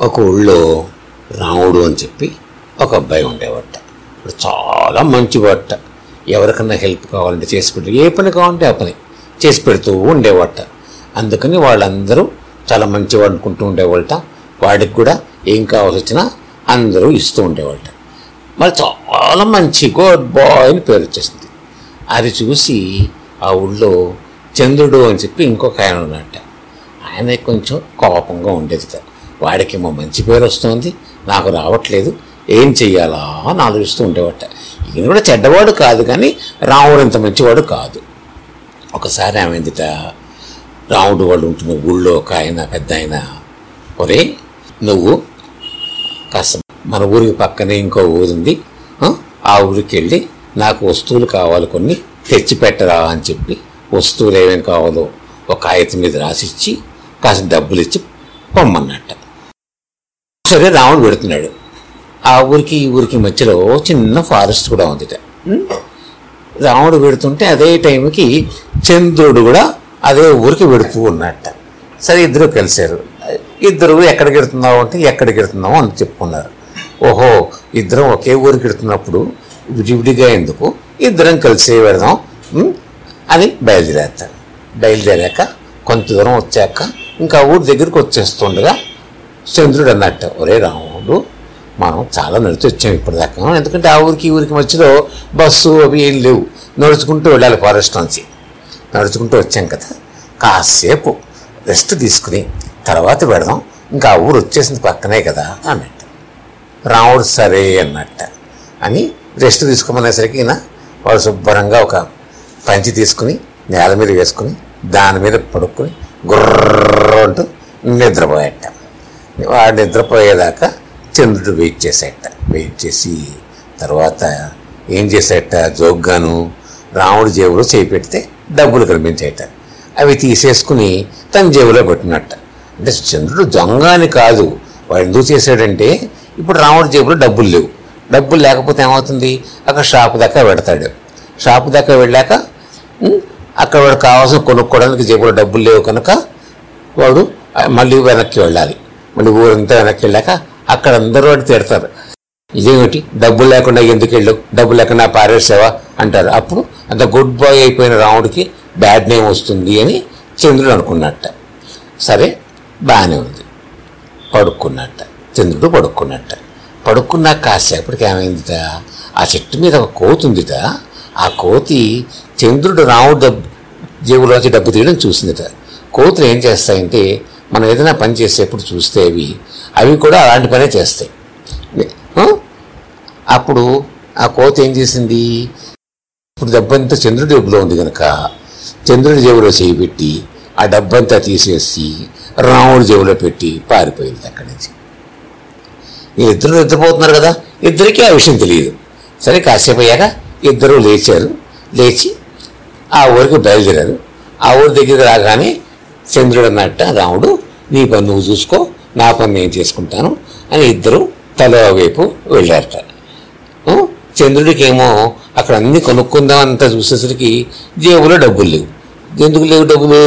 ఒక ఊళ్ళో రాముడు అని చెప్పి ఒక అబ్బాయి ఉండేవాట. చాలా చాలా మంచివాట. ఎవరికన్నా హెల్ప్ కావాలంటే చేసి పెట్టు ఏ పని కావాలంటే ఆ పని చేసి పెడుతూ ఉండేవాట. అందుకని వాళ్ళందరూ చాలా మంచివాడు అనుకుంటూ ఉండేవాళ్ళట. వాడికి కూడా ఏం కావాల్సి వచ్చినా అందరూ ఇస్తూ ఉండేవాళ్ళట. మరి చాలా మంచి గుడ్ బాయ్ అని పేరు వచ్చేసింది. అది చూసి ఆ ఊళ్ళో చంద్రుడు అని చెప్పి ఇంకొక ఆయన ఉన్నట్ట ఆయన కొంచెం కోపంగా ఉండేది వాడికేమో మంచి పేరు వస్తుంది నాకు రావట్లేదు ఏం చెయ్యాలా అని ఆలోచిస్తూ ఉండేవాట ఈయన కూడా చెడ్డవాడు కాదు కానీ రాముడు ఇంత మంచివాడు కాదు ఒకసారి ఏమైందిట రాముడు వాళ్ళు ఉంటున్న ఊళ్ళో ఒక ఆయన పెద్ద ఆయన ఒరే నువ్వు కాస్త మన ఊరికి పక్కనే ఇంకో ఊరుంది ఆ? ఊరికి వెళ్ళి నాకు వస్తువులు కావాలి కొన్ని తెచ్చి పెట్టరా అని చెప్పి వస్తువులు ఏమేమి కావాలో ఒక ఆయత మీద రాసిచ్చి కాస్త డబ్బులు ఇచ్చి పొమ్మన్నట్ట సరే రాముడు పెడుతున్నాడు ఆ ఊరికి ఈ ఊరికి మధ్యలో చిన్న ఫారెస్ట్ కూడా ఉంది ఉం? రాముడు పెడుతుంటే అదే టైంకి చంద్రుడు కూడా అదే ఊరికి పెడుతూ ఉన్నట్ట సరే ఇద్దరు కలిశారు. ఇద్దరు ఎక్కడికి వెళ్తున్నావు అంటే ఎక్కడికి వెళ్తున్నావు అని చెప్పుకున్నారు. ఓహో ఇద్దరం ఒకే ఊరికి వెళ్తున్నప్పుడు విడివిడిగా ఎందుకు? ఇద్దరం కలిసి వెళదాం. అని బయలుదేరేస్తారు. బయలుదేరాక కొంత దూరం వచ్చాక ఇంకా ఊరి దగ్గరికి వచ్చేస్తుండగా చంద్రుడు అన్నట్టు. ఒరే రాముడు మనం చాలా నడిచి వచ్చాం ఇప్పటిదాకా. ఎందుకంటే ఆ ఊరికి ఈ ఊరికి మధ్యలో బస్సు అవి ఏం లేవు. నడుచుకుంటూ వెళ్ళాలి ఫారెస్ట్ నుంచి. నడుచుకుంటూ వచ్చాం కదా. కాసేపు రెస్ట్ తీసుకుని తర్వాత పెడదాం. ఇంకా ఆ ఊరు వచ్చేసింది పక్కనే కదా అన్నట్టు. రాముడు సరే అన్నట్ట అని రెస్ట్ తీసుకోమనేసరికి ఈయన వాడు శుభ్రంగా ఒక పంచి తీసుకుని నేల మీద వేసుకుని దాని మీద పడుకుని గుర్రంటూ అంటూ వాడు నిద్రపోయేదాకా చంద్రుడు వెయిట్ చేసేట. వెయిట్ చేసి తర్వాత ఏం చేసేట? జోగ్గాను రాముడు జేబులో చేపెడితే డబ్బులు కనిపించేట. అవి తీసేసుకుని తన జేబులో పెట్టినట్ట అంటే చంద్రుడు దొంగ అని కాదు. వాడు ఎందుకు చేశాడంటే ఇప్పుడు రాముడి జేబులో డబ్బులు లేవు. డబ్బులు లేకపోతే ఏమవుతుంది? అక్కడ షాపు దాకా పెడతాడు షాపు దాకా వెళ్ళాక అక్కడ వాడు కావాల్సిన కొనుక్కోవడానికి జేబులో డబ్బులు లేవు కనుక వాడు మళ్ళీ వెనక్కి వెళ్ళాలి. మళ్ళీ ఊరంతా వెనక్కి వెళ్ళాక అక్కడ అందరూ వాడు తిడతారు. ఇదేమిటి? డబ్బులు లేకుండా ఎందుకు వెళ్ళు డబ్బు లేకుండా పారేసావా అంటారు. అప్పుడు అంత గుడ్ బాయ్ అయిపోయిన రాముడికి బ్యాడ్ నేమ్ వస్తుంది అని చంద్రుడు అనుకున్నట్ట. సరే బాగానే ఉంది. పడుకున్నట్ట. చంద్రుడు పడుకున్నట్ట. పడుకున్నాక కాసేపటికి ఏమైందిట? ఆ చెట్టు మీద ఒక కోతి ఉందిట. ఆ కోతి చంద్రుడు రాముడు డబ్బు జేబులోంచి డబ్బు తీయడం చూసిందిట. కోతులు ఏం చేస్తాయంటే మనం ఏదైనా పని చేసేప్పుడు చూస్తే అవి అవి కూడా అలాంటి పనే చేస్తాయి. అప్పుడు ఆ కోత ఏం చేసింది? ఇప్పుడు డబ్బంతా చంద్రుడి జేబులో ఉంది కనుక చంద్రుడి జేబులో చేయి పెట్టి ఆ డబ్బంతా తీసేసి రాముడి జేబులో పెట్టి పారిపోయింది అక్కడి నుంచి. ఇద్దరు నిద్రపోతున్నారు కదా? ఇద్దరికీ ఆ విషయం తెలియదు. సరే కాసేపు అయ్యాక ఇద్దరు లేచారు. లేచి ఆ ఊరికి బయలుదేరారు. ఆ ఊరి దగ్గరికి రాగానే చంద్రుడు అన్నట్ట రాముడు నీ పని నువ్వు చూసుకో నా పని నేను చేసుకుంటాను అని ఇద్దరు తల వైపు వెళ్ళారట. చంద్రుడికేమో అక్కడ అన్ని కొనుక్కుందాం అంతా చూసేసరికి జేబులో డబ్బులు లేవు. ఎందుకు లేవు డబ్బులు?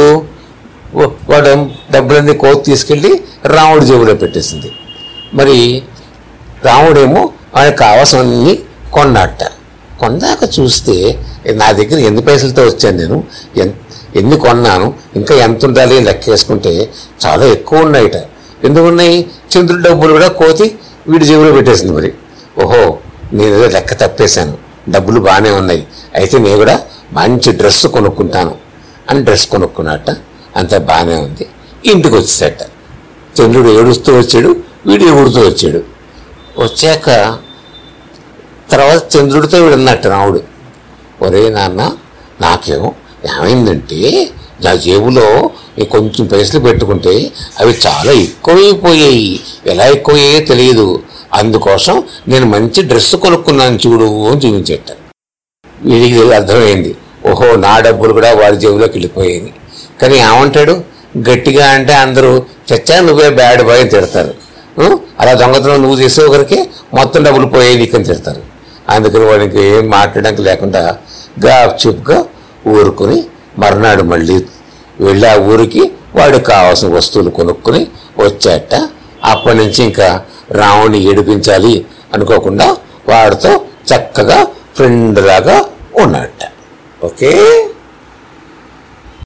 వాడు డబ్బులన్నీ కోతి తీసుకెళ్ళి రాముడి జేబులో పెట్టేసింది. మరి రాముడేమో ఆయనకు కావాల్సినవన్నీ కొన్నట్ట కొన్నాక చూస్తే నా దగ్గర ఎన్ని పైసలతో వచ్చాను నేను? ఎంత ఎన్ని కొన్నాను ఇంకా ఎంత ఉండాలి? లెక్క వేసుకుంటే చాలా ఎక్కువ ఉన్నాయిట ఎందుకు ఉన్నాయి? చంద్రుడి డబ్బులు కూడా కోతి వీడి జేబులో పెట్టేసింది మరి. ఓహో నేను ఏదో లెక్క తప్పేశాను. డబ్బులు బాగానే ఉన్నాయి. అయితే నేను కూడా మంచి డ్రెస్ కొనుక్కుంటాను. అని డ్రెస్ కొనుక్కున్నట్ట అంతా బాగానే ఉంది. ఇంటికి వచ్చేసట. చంద్రుడు ఏడుస్తూ వచ్చాడు వీడు ఎగుడుతూ వచ్చాడు. వచ్చాక తర్వాత చంద్రుడితో వీడు అన్నట్టు రాముడు ఒరే నాన్న నాకేమో ఏమైందంటే నా జేబులో కొంచెం పైసలు పెట్టుకుంటే అవి చాలా ఎక్కువైపోయాయి. ఎలా ఎక్కువయ్యాయో తెలియదు. అందుకోసం నేను మంచి డ్రెస్ కొనుక్కున్నాను చూడు అని చూపించేట. వీడికి అర్థమైంది. ఓహో నా డబ్బులు కూడా వాడి జేబులోకి వెళ్ళిపోయాయి. కానీ ఏమంటాడు? గట్టిగా అంటే అందరూ చచ్చా నువ్వే బ్యాడ్ బాయ్ అని తిడతారు. అలా దొంగతనం నువ్వు చేసే ఒకరికి మొత్తం డబ్బులు పోయాయి నీకని తిడతారు. అందుకని వాడికి ఏం మాట్లాడడానికి లేకుండా గా చూపుగా ఊరుకుని మర్నాడు మళ్ళీ వెళ్ళి ఆ ఊరికి వాడు కావాల్సిన వస్తువులు కొనుక్కొని వచ్చాట. అప్పటి నుంచి ఇంకా రావణ్ణి ఏడిపించాలి అనుకోకుండా వాడితో చక్కగా ఫ్రెండ్ లాగా ఉన్నట్ట ఓకే?